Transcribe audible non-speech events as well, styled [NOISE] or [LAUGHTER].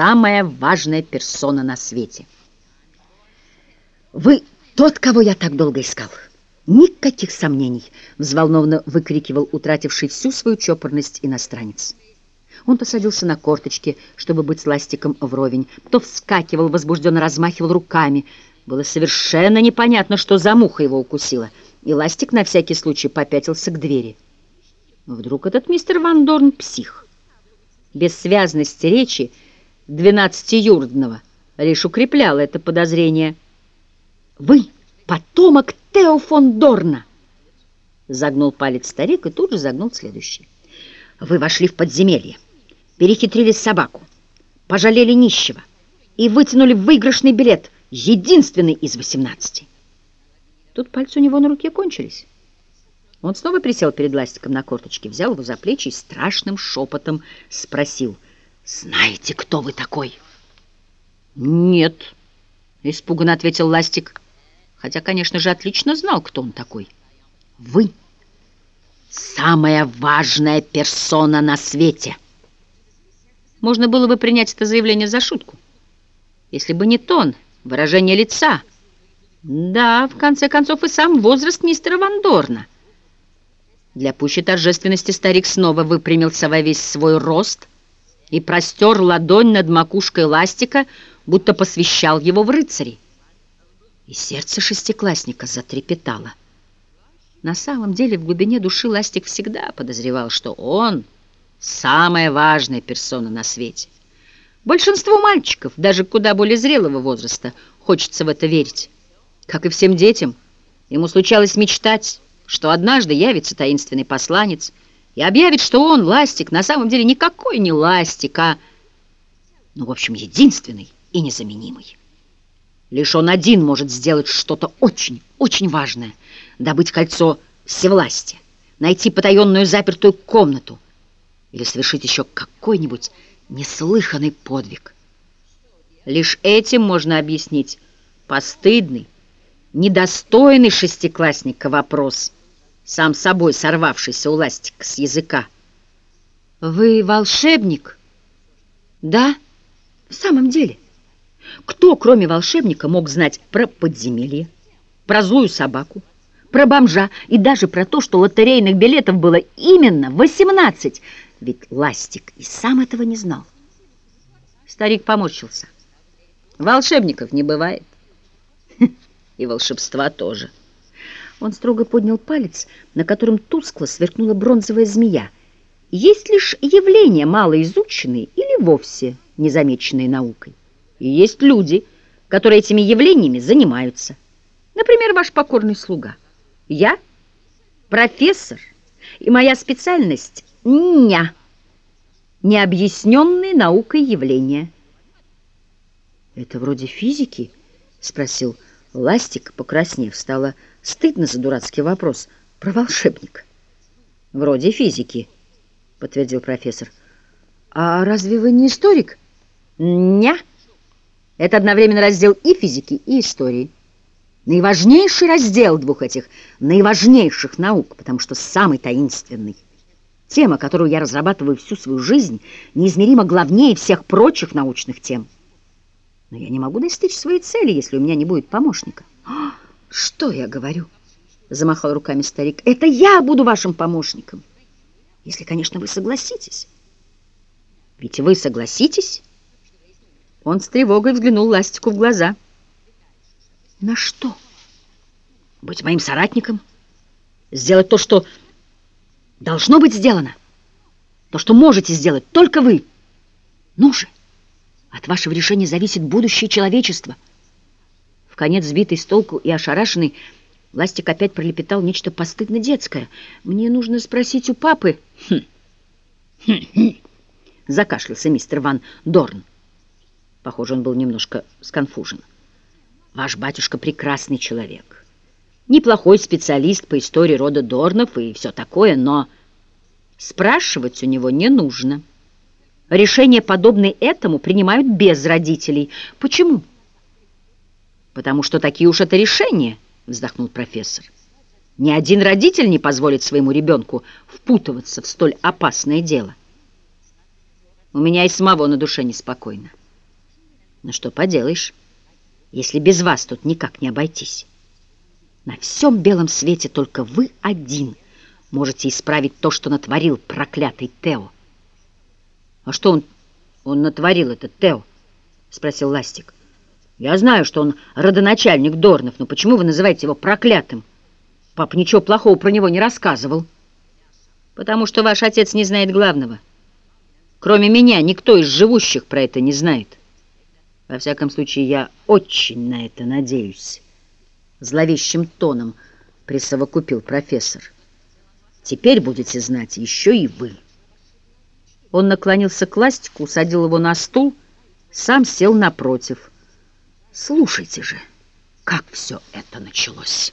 самая важная персона на свете. «Вы тот, кого я так долго искал!» «Никаких сомнений!» — взволнованно выкрикивал утративший всю свою чопорность иностранец. Он посадился на корточки, чтобы быть с ластиком вровень, то вскакивал, возбужденно размахивал руками. Было совершенно непонятно, что за муха его укусила, и ластик на всякий случай попятился к двери. Вдруг этот мистер Ван Дорн псих? Бессвязность речи двенадцатиюродного лишь укрепляла это подозрение. «Вы потомок Тео фон Дорна!» Загнул палец старик и тут же загнул следующий. «Вы вошли в подземелье, перехитрили собаку, пожалели нищего и вытянули выигрышный билет, единственный из восемнадцати». Тут пальцы у него на руке кончились. Он снова присел перед Ластиком на корточке, взял его за плечи и страшным шепотом спросил, «Знаете, кто вы такой?» «Нет», — испуганно ответил Ластик, хотя, конечно же, отлично знал, кто он такой. «Вы самая важная персона на свете!» Можно было бы принять это заявление за шутку, если бы не тон, выражение лица. Да, в конце концов, и сам возраст мистера Вандорна. Для пущей торжественности старик снова выпрямился во весь свой рост и простер ладонь над макушкой ластика, будто посвящал его в рыцари и сердце шестиклассника затрепетало. На самом деле в глубине души Ластик всегда подозревал, что он самая важная персона на свете. Большинству мальчиков, даже куда более зрелого возраста, хочется в это верить. Как и всем детям, ему случалось мечтать, что однажды явится таинственный посланец и объявит, что он, Ластик, на самом деле никакой не Ластик, а, ну, в общем, единственный и незаменимый. Лишь он один может сделать что-то очень, очень важное. Добыть кольцо всевластия, найти потаенную запертую комнату или совершить еще какой-нибудь неслыханный подвиг. Лишь этим можно объяснить постыдный, недостойный шестиклассника вопрос, сам собой сорвавшийся у ластика с языка. «Вы волшебник?» «Да, в самом деле». Кто, кроме волшебника, мог знать про подземелье, про злую собаку, про бомжа и даже про то, что лотерейных билетов было именно 18? Ведь Ластик и сам этого не знал. Старик поморщился. Волшебников не бывает. [LAUGHS] И волшебства тоже. Он строго поднял палец, на котором тускло сверкнула бронзовая змея. Есть лишь явления, малоизученные или вовсе незамеченные наукой. И есть люди, которые этими явлениями занимаются. Например, ваш покорный слуга. Я профессор, и моя специальность – ня, необъясненные наукой явления. «Это вроде физики?» – спросил Ластик, покраснев. Стало стыдно за дурацкий вопрос про волшебник. «Вроде физики», – подтвердил профессор. «А разве вы не историк?» «Ня». Это одновременно раздел и физики, и истории. Наиважнейший раздел двух этих наиважнейших наук, потому что самый таинственный. Тема, которую я разрабатываю всю свою жизнь, неизмеримо главнее всех прочих научных тем. Но я не могу достичь своей цели, если у меня не будет помощника. «А, «Что я говорю?» — замахал руками старик. «Это я буду вашим помощником, если, конечно, вы согласитесь». «Ведь вы согласитесь?» Он с тревогой взглянул Ластику в глаза. «На что? Быть моим соратником? Сделать то, что должно быть сделано? То, что можете сделать только вы? Ну же, от вашего решения зависит будущее человечества». В конец сбитый с толку и ошарашенный, Ластик опять пролепетал нечто постыдно детское. «Мне нужно спросить у папы...» «Хм! Хм-хм!» Закашлялся мистер Ван Дорн. Похоже, он был немножко сконфужен. Ваш батюшка прекрасный человек. Неплохой специалист по истории рода Дорнов и все такое, но спрашивать у него не нужно. Решения, подобные этому, принимают без родителей. Почему? Потому что такие уж это решения, вздохнул профессор. Ни один родитель не позволит своему ребенку впутываться в столь опасное дело. У меня и самого на душе неспокойно. Ну что поделаешь, если без вас тут никак не обойтись. На всем белом свете только вы один можете исправить то, что натворил проклятый Тео. А что он, он натворил, этот Тео? Спросил Ластик. Я знаю, что он родоначальник Дорнов, но почему вы называете его проклятым? Папа ничего плохого про него не рассказывал. Потому что ваш отец не знает главного. Кроме меня, никто из живущих про это не знает. Во всяком случае, я очень на это надеюсь. Зловещим тоном присовокупил профессор. Теперь будете знать еще и вы. Он наклонился к Ластику, усадил его на стул, сам сел напротив. Слушайте же, как все это началось.